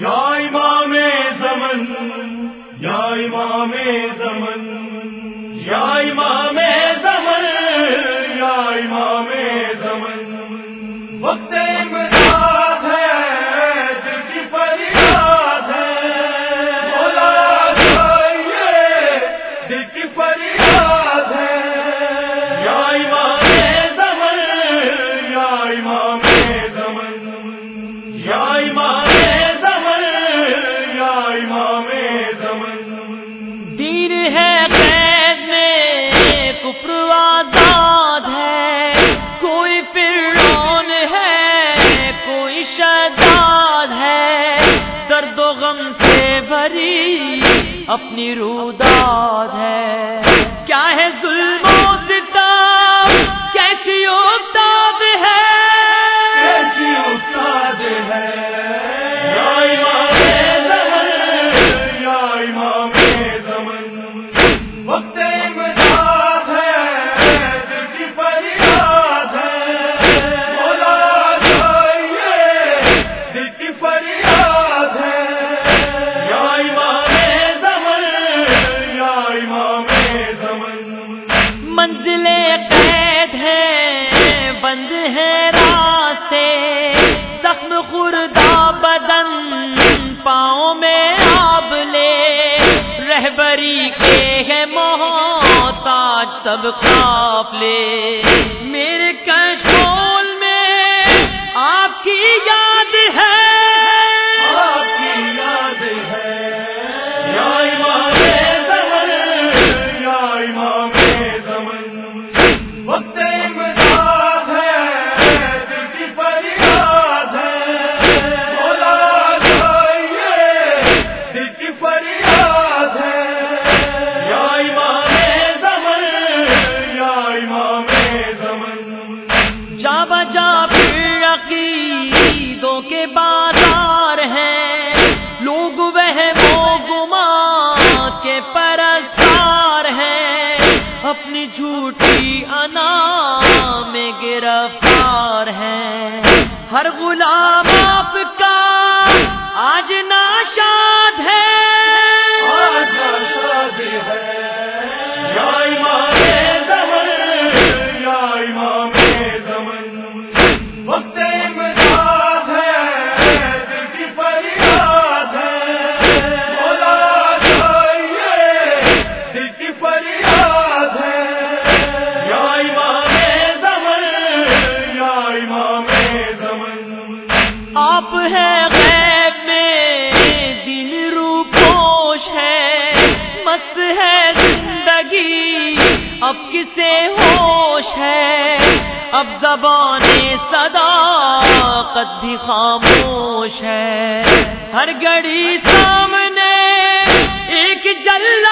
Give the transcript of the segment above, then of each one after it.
یا امام زمن یا امام زمن یا امام بری اپنی روداد ہے۔ کیا ہے ظلم؟ منزلیں قید ہے، بند ہے راستے۔ زخم خوردہ بدن پاؤں میں آبلے رہبری کے ہے محتاج، سب قافلے میرے کشول میں آپ کی یاد بجا پھر عقیدوں کے بازار ہیں۔ لوگ وہ گما کے پرستار ہیں۔ اپنی جھوٹی انا میں گرفتار ہیں۔ ہر غلام آپ ہے غیب میں، دل روپوش ہے۔ مست ہے زندگی، اب کسے ہوش ہے؟ اب زبان صداقت بھی خاموش ہے۔ ہر گھڑی سامنے ایک جلد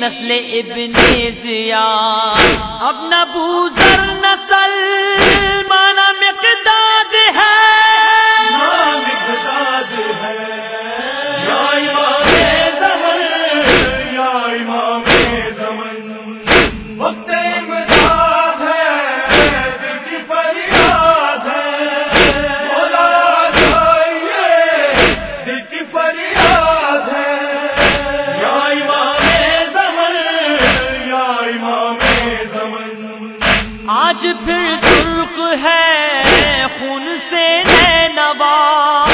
نسل ابن زیاد. اب نبوذر آج پھر سرخ ہے خون سے نینوا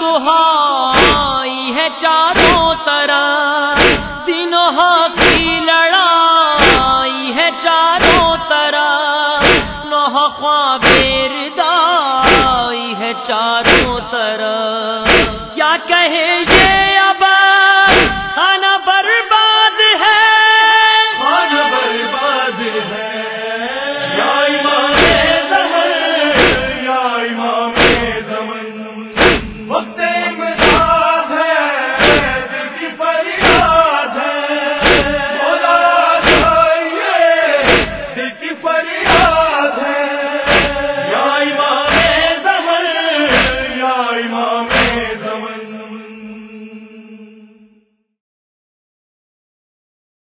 دہائی ہے چاروں طرح تینوں کی لڑائی ہے چاروں طرح لوہ خواب ردائی ہے چاروں طرح کیا کہے یہ